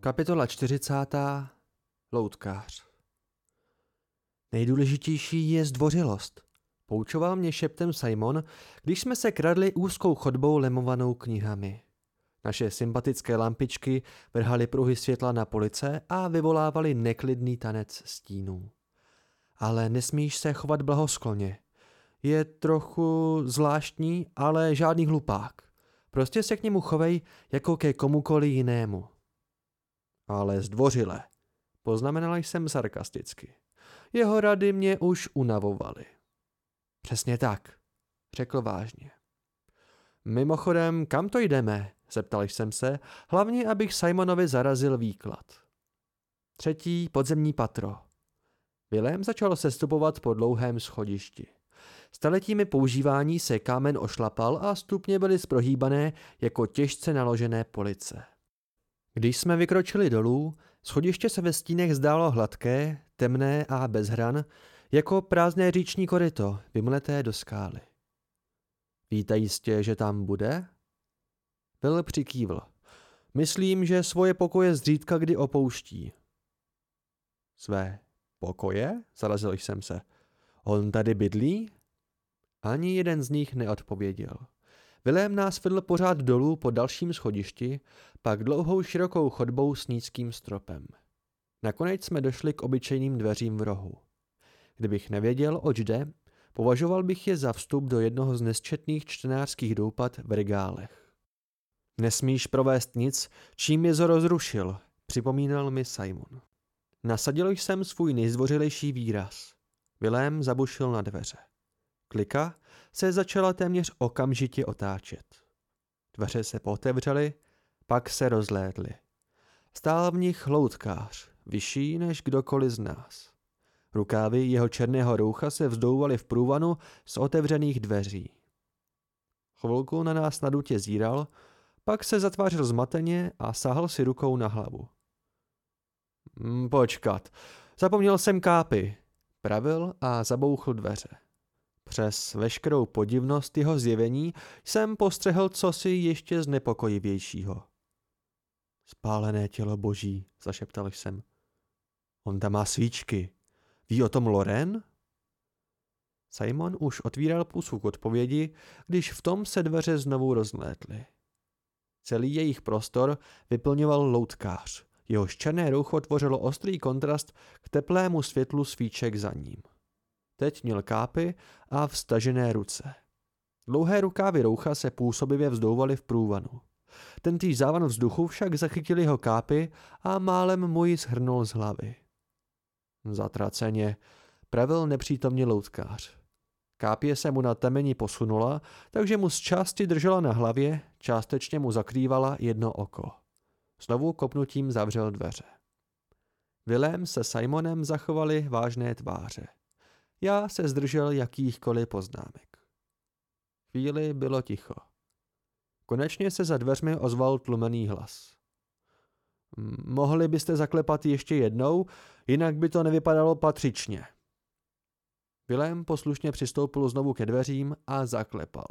Kapitola 40. Loutkář Nejdůležitější je zdvořilost. Poučoval mě šeptem Simon, když jsme se kradli úzkou chodbou lemovanou knihami. Naše sympatické lampičky vrhaly pruhy světla na police a vyvolávaly neklidný tanec stínů. Ale nesmíš se chovat blahoskloně. Je trochu zvláštní, ale žádný hlupák. Prostě se k němu chovej jako ke komukoli jinému. Ale zdvořile, poznamenala jsem sarkasticky. Jeho rady mě už unavovaly. Přesně tak, řekl vážně. Mimochodem, kam to jdeme? Zeptal jsem se, hlavně abych Simonovi zarazil výklad. Třetí podzemní patro. Vilém začal sestupovat po dlouhém schodišti. Staletími používání se kámen ošlapal a stupně byly sprohýbané jako těžce naložené police. Když jsme vykročili dolů, schodiště se ve stínech zdálo hladké, temné a bez hran, jako prázdné říční koryto, vymleté do skály. Víte jistě, že tam bude? Byl přikývl. Myslím, že svoje pokoje zřídka kdy opouští. Své pokoje? Zarazil jsem se. On tady bydlí? Ani jeden z nich neodpověděl. Vilém nás vedl pořád dolů po dalším schodišti, pak dlouhou širokou chodbou s nízkým stropem. Nakonec jsme došli k obyčejným dveřím v rohu. Kdybych nevěděl, oč jde, považoval bych je za vstup do jednoho z nesčetných čtenářských doupat v regálech. Nesmíš provést nic, čím je rozrušil, připomínal mi Simon. Nasadil jsem svůj nejzdvořilejší výraz. Vilém zabušil na dveře. Klika se začala téměř okamžitě otáčet. Dveře se potevřely, pak se rozlédly. Stál v nich loutkář, vyšší než kdokoliv z nás. Rukávy jeho černého roucha se vzdouvaly v průvanu z otevřených dveří. Chvilku na nás nadutě zíral, pak se zatvářil zmateně a sahal si rukou na hlavu. Hm, počkat, zapomněl jsem kápy, pravil a zabouchl dveře. Přes veškerou podivnost jeho zjevení jsem postřehl cosi ještě znepokojivějšího. Spálené tělo boží, zašeptal jsem. On tam má svíčky. Ví o tom Loren? Simon už otvíral pusu k odpovědi, když v tom se dveře znovu rozlétly. Celý jejich prostor vyplňoval loutkář. Jeho černé roucho tvořilo ostrý kontrast k teplému světlu svíček za ním. Teď měl kápy a vstažené ruce. Dlouhé rukávy roucha se působivě vzdouvaly v průvanu. Tentýž závan vzduchu však zachytil jeho kápy a málem mu ji shrnul z hlavy. Zatraceně, pravil nepřítomně loutkář. Kápě se mu na temeni posunula, takže mu z části držela na hlavě, částečně mu zakrývala jedno oko. Znovu kopnutím zavřel dveře. Vilém se Simonem zachovali vážné tváře. Já se zdržel jakýchkoliv poznámek. Chvíli bylo ticho. Konečně se za dveřmi ozval tlumený hlas. Mohli byste zaklepat ještě jednou, jinak by to nevypadalo patřičně. Vilém poslušně přistoupil znovu ke dveřím a zaklepal.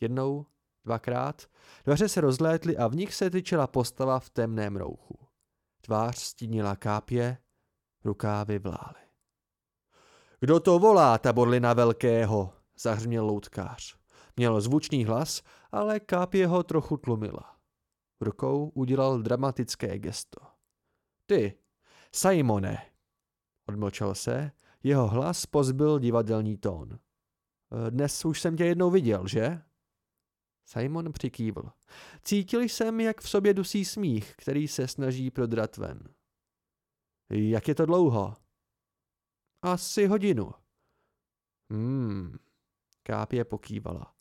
Jednou, dvakrát, dveře se rozlétly a v nich se tyčila postava v temném rouchu. Tvář stínila kápě, rukávy vlály. Kdo to volá, taborlina velkého? zahřměl loutkář. Měl zvučný hlas, ale kápě ho trochu tlumila. Rukou udělal dramatické gesto. Ty, Simone, odmlčel se, jeho hlas pozbyl divadelní tón. Dnes už jsem tě jednou viděl, že? Simon přikývl. Cítil jsem, jak v sobě dusí smích, který se snaží prodrat ven. Jak je to dlouho? Asi hodinu. Hmm, Kápě pokývala.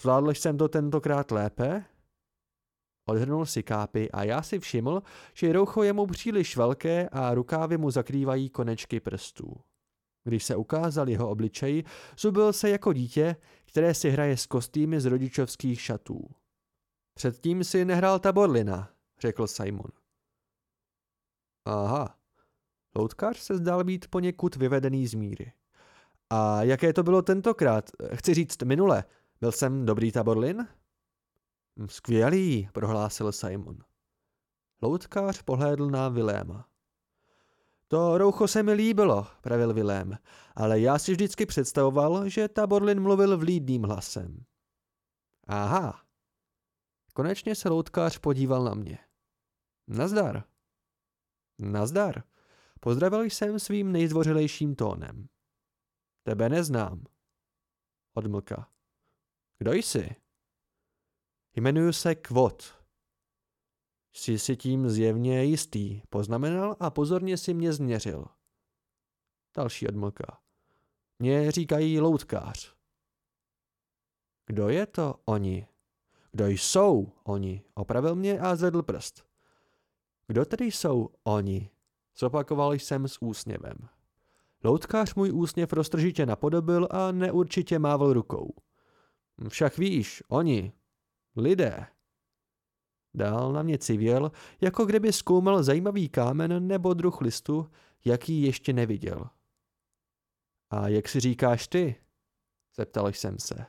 Zvládl jsem to tentokrát lépe? Odhrnul si kápy a já si všiml, že roucho je mu příliš velké a rukávy mu zakrývají konečky prstů. Když se ukázal jeho obličej, zubil se jako dítě, které si hraje s kostýmy z rodičovských šatů. Předtím si nehrál taborlina, řekl Simon. Aha. Loutkář se zdál být poněkud vyvedený z míry. A jaké to bylo tentokrát? Chci říct minule. Byl jsem dobrý taborlin? Skvělý, prohlásil Simon. Loutkář pohlédl na Viléma. To roucho se mi líbilo, pravil Vilém, ale já si vždycky představoval, že Taborlin mluvil vlídným hlasem. Aha. Konečně se loutkář podíval na mě. Nazdar. Nazdar. Pozdravil jsem svým nejzdvořilejším tónem. Tebe neznám. Odmlka. Kdo jsi? Jmenuji se Kvot. Jsi si tím zjevně jistý, poznamenal a pozorně si mě změřil. Další odmlka. Mně říkají loutkář. Kdo je to oni? Kdo jsou oni? Opravil mě a zvedl prst. Kdo tedy jsou oni? Zopakoval jsem s úsměvem. Loutkář můj úsměv roztržitě napodobil a neurčitě mával rukou. Však víš, oni, lidé. Dál na mě civěl, jako kdyby zkoumal zajímavý kámen nebo druh listu, jaký ještě neviděl. A jak si říkáš ty? Zeptal jsem se.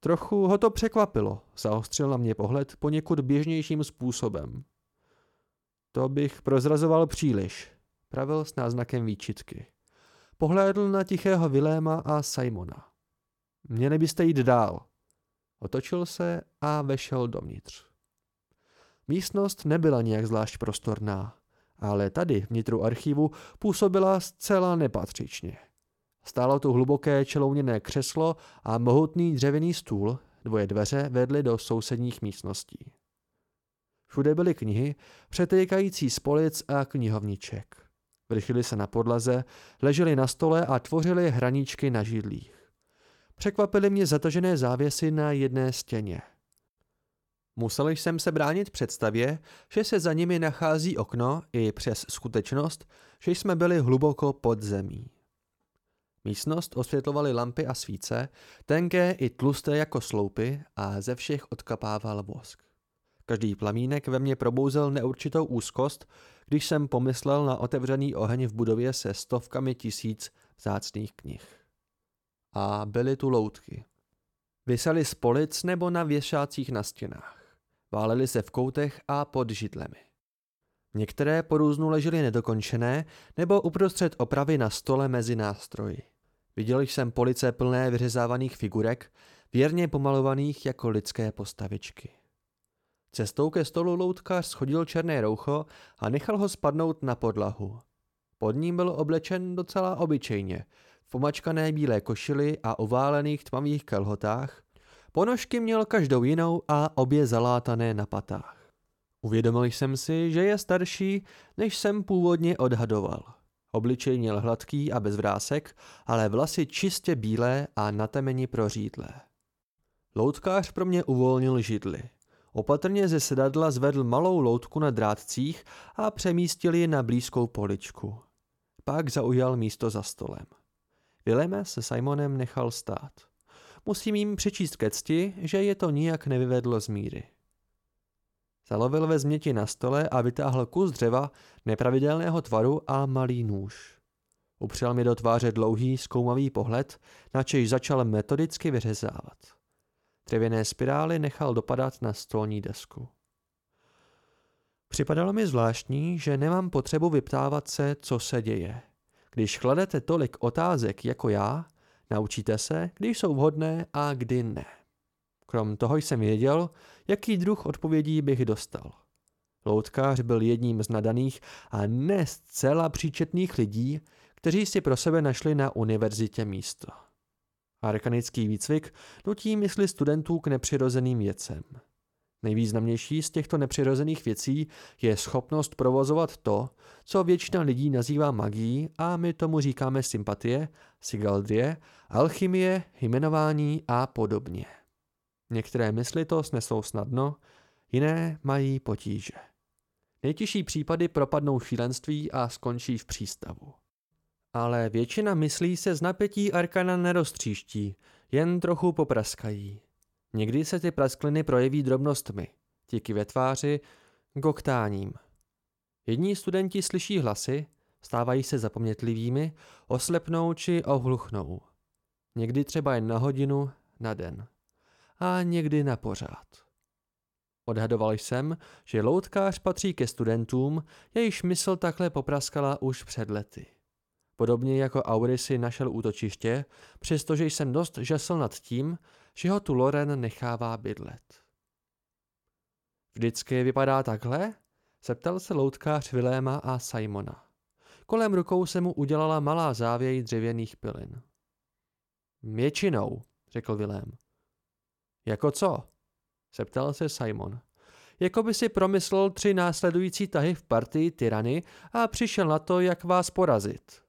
Trochu ho to překvapilo, zaostřil na mě pohled poněkud běžnějším způsobem. To bych prozrazoval příliš, pravil s náznakem výčitky. Pohlédl na tichého Viléma a Simona. Měli byste jít dál. Otočil se a vešel dovnitř. Místnost nebyla nijak zvlášť prostorná, ale tady, vnitru archivu, působila zcela nepatřičně. Stálo tu hluboké čelouněné křeslo a mohutný dřevěný stůl, dvoje dveře vedly do sousedních místností. Všude byly knihy, přetékající z polic a knihovniček. Vrchily se na podlaze, ležely na stole a tvořily hraníčky na židlích. Překvapily mě zatažené závěsy na jedné stěně – Musel jsem se bránit představě, že se za nimi nachází okno i přes skutečnost, že jsme byli hluboko pod zemí. Místnost osvětlovaly lampy a svíce, tenké i tlusté jako sloupy a ze všech odkapával vosk. Každý plamínek ve mně probouzel neurčitou úzkost, když jsem pomyslel na otevřený oheň v budově se stovkami tisíc vzácných knih. A byly tu loutky. Vysely z polic nebo na věšácích na stěnách. Válely se v koutech a pod židlemi. Některé po různu ležely nedokončené nebo uprostřed opravy na stole mezi nástroji. Viděl jsem police plné vyřezávaných figurek, věrně pomalovaných jako lidské postavičky. Cestou ke stolu loutkář schodil černé roucho a nechal ho spadnout na podlahu. Pod ním byl oblečen docela obyčejně, v pomačkané bílé košili a oválených tmavých kalhotách, Ponožky měl každou jinou a obě zalátané na patách. Uvědomil jsem si, že je starší, než jsem původně odhadoval. Obličej měl hladký a bez vrásek, ale vlasy čistě bílé a na temeni prořídlé. Loutkář pro mě uvolnil židly. Opatrně ze sedadla zvedl malou loutku na drátcích a přemístil ji na blízkou poličku. Pak zaujal místo za stolem. Vileme se Simonem nechal stát. Musím jim přečíst ke cti, že je to nijak nevyvedlo z míry. Zalovil ve změti na stole a vytáhl kus dřeva nepravidelného tvaru a malý nůž. Upřel mi do tváře dlouhý, zkoumavý pohled, načež začal metodicky vyřezávat. Dřevěné spirály nechal dopadat na stolní desku. Připadalo mi zvláštní, že nemám potřebu vyptávat se, co se děje. Když kladete tolik otázek jako já, Naučíte se, když jsou vhodné a kdy ne. Krom toho jsem věděl, jaký druh odpovědí bych dostal. Loutkář byl jedním z nadaných a ne zcela příčetných lidí, kteří si pro sebe našli na univerzitě místo. Arkanický výcvik nutí mysli studentů k nepřirozeným věcem. Nejvýznamnější z těchto nepřirozených věcí je schopnost provozovat to, co většina lidí nazývá magií a my tomu říkáme sympatie, sigaldrie, alchymie, jmenování a podobně. Některé mysli to snesou snadno, jiné mají potíže. Nejtěžší případy propadnou šílenství a skončí v přístavu. Ale většina myslí se z napětí arkana neroztříští, jen trochu popraskají. Někdy se ty praskliny projeví drobnostmi, tiky ve tváři, goktáním. Jední studenti slyší hlasy, stávají se zapomnětlivými, oslepnou či ohluchnou. Někdy třeba jen na hodinu, na den. A někdy na pořád. Odhadoval jsem, že loutkář patří ke studentům, jejichž mysl takhle popraskala už před lety. Podobně jako Aury si našel útočiště, přestože jsem dost žasl nad tím, že ho tu Loren nechává bydlet. Vždycky vypadá takhle? Zeptal se loutkář Viléma a Simona. Kolem rukou se mu udělala malá závěj dřevěných pilin. Většinou, řekl Vilém. Jako co? Zeptal se Simon. Jako by si promyslel tři následující tahy v partii tyrany a přišel na to, jak vás porazit.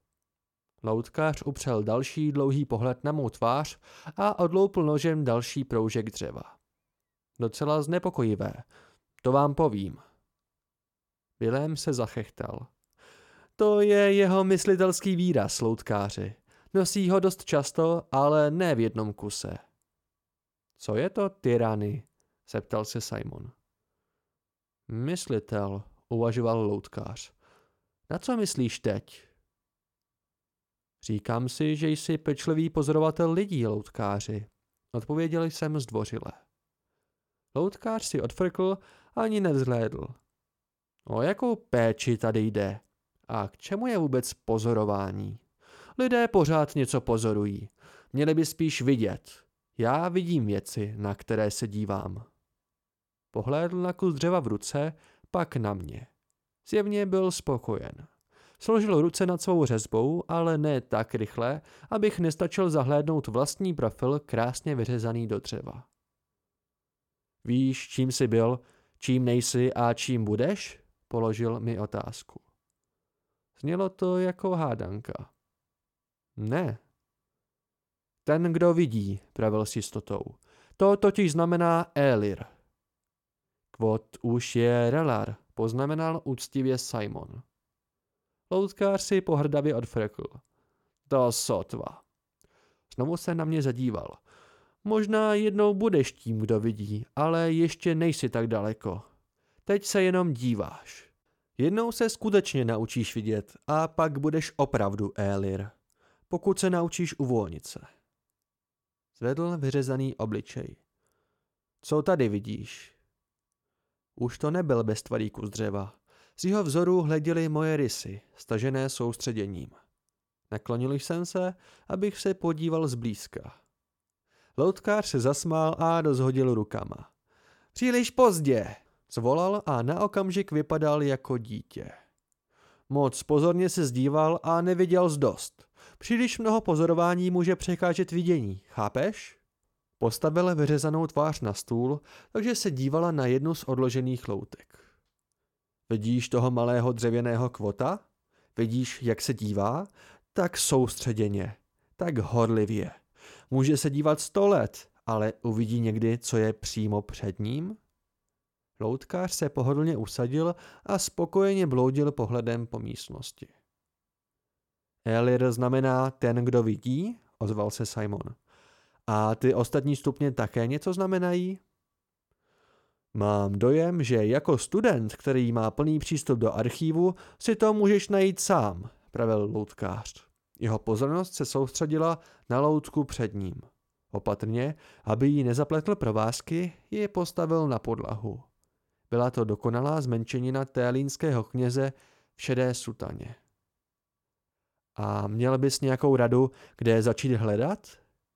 Loutkář upřel další dlouhý pohled na mou tvář a odloupl nožem další proužek dřeva. Docela znepokojivé, to vám povím. Vilém se zachechtal. To je jeho myslitelský výraz, loutkáři. Nosí ho dost často, ale ne v jednom kuse. Co je to tyrany? zeptal se Simon. Myslitel, uvažoval loutkář. Na co myslíš teď? Říkám si, že jsi pečlivý pozorovatel lidí, loutkáři. Odpověděl jsem zdvořile. Loutkář si odfrkl a ani nevzhlédl. O jakou péči tady jde? A k čemu je vůbec pozorování? Lidé pořád něco pozorují. Měli by spíš vidět. Já vidím věci, na které se dívám. Pohlédl na kus dřeva v ruce, pak na mě. Zjevně byl spokojen. Složil ruce nad svou řezbou, ale ne tak rychle, abych nestačil zahlédnout vlastní profil krásně vyřezaný do dřeva. Víš, čím jsi byl, čím nejsi a čím budeš? Položil mi otázku. Znělo to jako hádanka. Ne. Ten, kdo vidí, pravil s jistotou. To totiž znamená Elir. Kvot už je Relar, poznamenal úctivě Simon. Loutkář si pohrdavě odfrekl. To sotva. Znovu se na mě zadíval. Možná jednou budeš tím, kdo vidí, ale ještě nejsi tak daleko. Teď se jenom díváš. Jednou se skutečně naučíš vidět a pak budeš opravdu Elir. Pokud se naučíš uvolnit se. Zvedl vyřezaný obličej. Co tady vidíš? Už to nebyl beztvarý kus dřeva. Z jeho vzoru hleděly moje rysy, stažené soustředěním. Naklonil jsem se, abych se podíval zblízka. Loutkář se zasmál a rozhodil rukama. Příliš pozdě, zvolal a na okamžik vypadal jako dítě. Moc pozorně se zdíval a neviděl z dost. Příliš mnoho pozorování může překážet vidění, chápeš? Postavila vyřezanou tvář na stůl, takže se dívala na jednu z odložených loutek. Vidíš toho malého dřevěného kvota? Vidíš, jak se dívá? Tak soustředěně, tak horlivě. Může se dívat sto let, ale uvidí někdy, co je přímo před ním? Loutkář se pohodlně usadil a spokojeně bloudil pohledem po místnosti. Elir znamená ten, kdo vidí, ozval se Simon. A ty ostatní stupně také něco znamenají? Mám dojem, že jako student, který má plný přístup do archívu, si to můžeš najít sám, pravil loutkář. Jeho pozornost se soustředila na loutku před ním. Opatrně, aby jí nezapletl provázky, ji postavil na podlahu. Byla to dokonalá zmenšenina télínského kněze v šedé sutaně. A měl bys nějakou radu, kde začít hledat?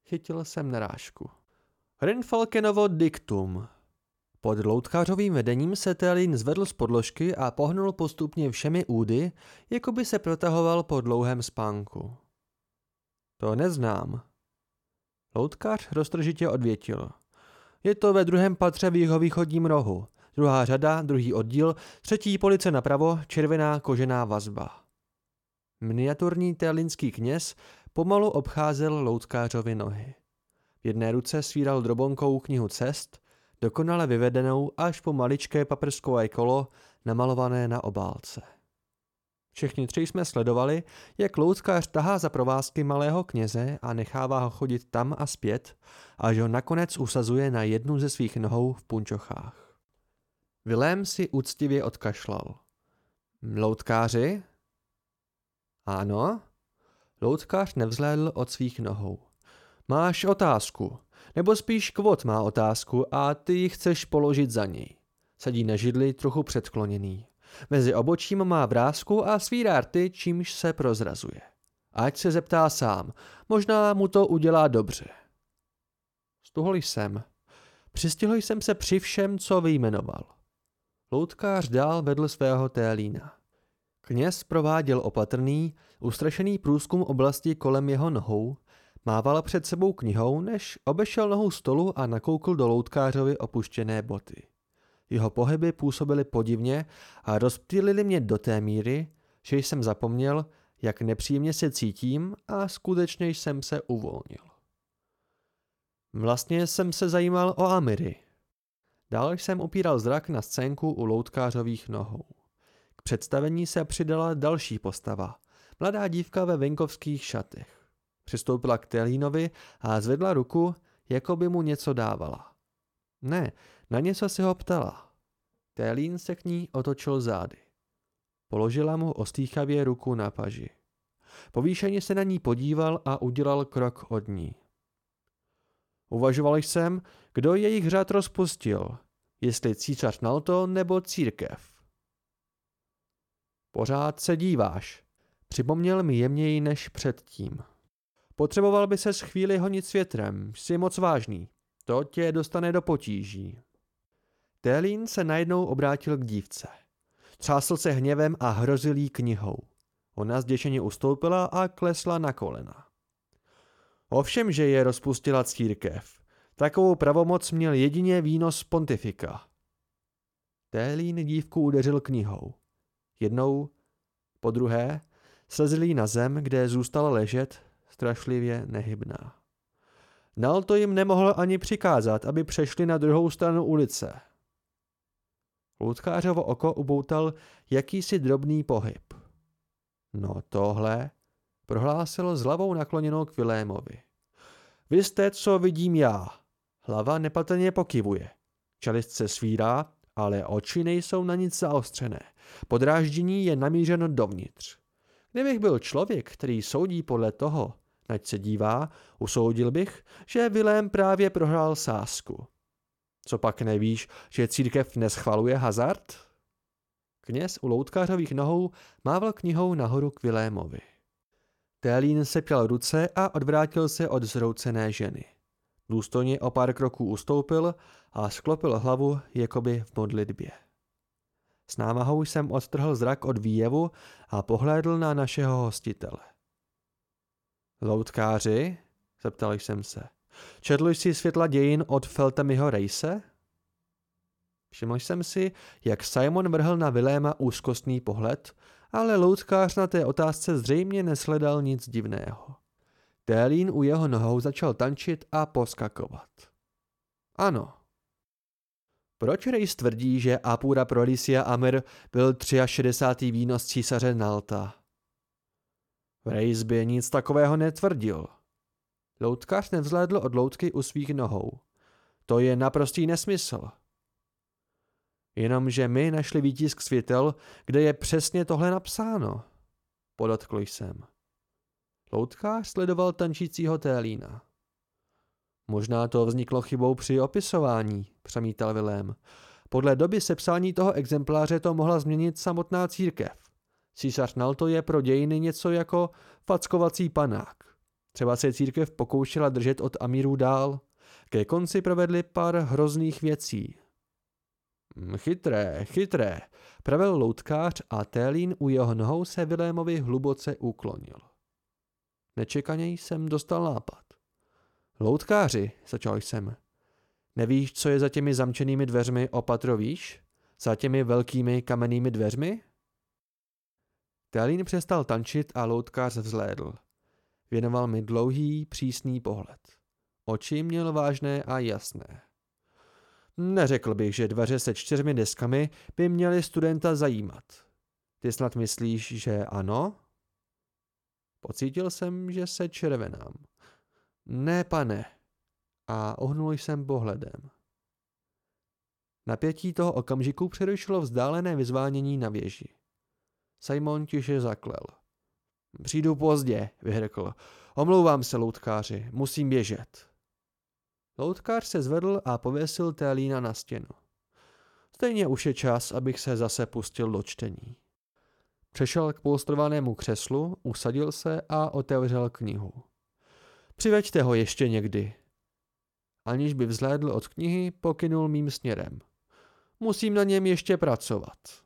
Chytil jsem narážku. Rinfalkenovo diktum. Pod loutkářovým vedením se Télín zvedl z podložky a pohnul postupně všemi údy, jako by se protahoval po dlouhém spánku. To neznám. Loutkář roztržitě odvětil. Je to ve druhém patře v jeho východním rohu. Druhá řada, druhý oddíl, třetí police napravo, červená kožená vazba. Miniaturní télinský kněz pomalu obcházel loutkářovi nohy. V jedné ruce svíral drobonkou knihu cest, dokonale vyvedenou až po maličké paprskové kolo namalované na obálce. Všichni tři jsme sledovali, jak loutkář tahá za provázky malého kněze a nechává ho chodit tam a zpět, až ho nakonec usazuje na jednu ze svých nohou v punčochách. Vilém si úctivě odkašlal. Loutkáři? Ano. Loutkář nevzhlédl od svých nohou. Máš otázku, nebo spíš kvot má otázku a ty ji chceš položit za něj. Sedí na židli trochu předkloněný. Mezi obočím má vrázku a svírá rty, čímž se prozrazuje. Ať se zeptá sám, možná mu to udělá dobře. Stuhl jsem. Přistihl jsem se při všem, co vyjmenoval. Loutkář dál vedl svého télína. Kněz prováděl opatrný, ustrašený průzkum oblasti kolem jeho nohou, mával před sebou knihou, než obešel nohu stolu a nakoukl do loutkářovi opuštěné boty. Jeho pohyby působily podivně a rozptýlili mě do té míry, že jsem zapomněl, jak nepříjemně se cítím a skutečně jsem se uvolnil. Vlastně jsem se zajímal o Amiry. Dál jsem opíral zrak na scénku u loutkářových nohou. K představení se přidala další postava, mladá dívka ve venkovských šatech. Přistoupila k Telínovi a zvedla ruku, jako by mu něco dávala. Ne, na něco se ho ptala. Télín se k ní otočil zády. Položila mu ostýchavě ruku na paži. Povýšeně se na ní podíval a udělal krok od ní. Uvažoval jsem, kdo jejich řád rozpustil, jestli císař Nalto nebo církev. Pořád se díváš, připomněl mi jemněji než předtím. Potřeboval by se z chvíli honit s větrem, jsi moc vážný, to tě dostane do potíží. Télín se najednou obrátil k dívce. Třásl se hněvem a hrozil jí knihou. Ona zděšeně ustoupila a klesla na kolena. Ovšem, že je rozpustila církev. Takovou pravomoc měl jedině výnos pontifika. Télín dívku udeřil knihou. Jednou, po druhé, slezl jí na zem, kde zůstala ležet, strašlivě nehybná. Nal to jim nemohl ani přikázat, aby přešli na druhou stranu ulice. Loutkářovo oko uboutal jakýsi drobný pohyb. No tohle, prohlásil s hlavou nakloněnou k Vilémovi. Vy jste, co vidím já. Hlava nepatrně pokivuje. Čelist se svírá, ale oči nejsou na nic zaostřené. Podráždění je namířeno dovnitř. Kdybych byl člověk, který soudí podle toho, naď se dívá, usoudil bych, že Vilém právě prohrál sásku. Co pak nevíš, že církev neschvaluje hazard? Kněz u loutkářových nohou mával knihou nahoru k Vilémovi. Télín sepěl ruce a odvrátil se od zroucené ženy. Důstojně o pár kroků ustoupil a sklopil hlavu jakoby v modlitbě. S námahou jsem odtrhl zrak od výjevu a pohlédl na našeho hostitele. Loutkáři? zeptal jsem se. Četl jsi světla dějin od Feltamiho Rejse? Všiml jsem si, jak Simon vrhl na Viléma úzkostný pohled, ale loutkář na té otázce zřejmě nesledal nic divného. Télín u jeho nohou začal tančit a poskakovat. Ano. Proč Rejs tvrdí, že Apura Prolisia Amir byl 63. výnos císaře Nalta? Rejs by nic takového netvrdil. Loutkař nevzlédl od loutky u svých nohou. To je naprostý nesmysl. Jenomže my našli výtisk světel, kde je přesně tohle napsáno. Podotkl jsem. Loutkář sledoval tančícího Télína. Možná to vzniklo chybou při opisování, přemítal Vilém. Podle doby sepsání toho exempláře to mohla změnit samotná církev. Císař Nalto je pro dějiny něco jako fackovací panák. Třeba se církev pokoušela držet od Amírů dál. Ke konci provedli pár hrozných věcí. Hm, chytré, chytré, pravil loutkář a Télín u jeho nohou se Vilémovi hluboce uklonil. Nečekaně jsem dostal nápad. Loutkáři, začal jsem. Nevíš, co je za těmi zamčenými dveřmi opatro víš? Za těmi velkými kamennými dveřmi? Télín přestal tančit a loutkář vzlédl. Věnoval mi dlouhý, přísný pohled. Oči měl vážné a jasné. Neřekl bych, že dveře se čtyřmi deskami by měly studenta zajímat. Ty snad myslíš, že ano? Pocítil jsem, že se červenám. Ne, pane. A ohnul jsem pohledem. Napětí toho okamžiku přerušilo vzdálené vyzvánění na věži. Simon tiše zaklel. Přijdu pozdě, vyhrkl. Omlouvám se, loutkáři, musím běžet. Loutkář se zvedl a pověsil Télína na stěnu. Stejně už je čas, abych se zase pustil do čtení. Přešel k polstrovanému křeslu, usadil se a otevřel knihu. Přiveďte ho ještě někdy. Aniž by vzhlédl od knihy, pokynul mým směrem. Musím na něm ještě pracovat.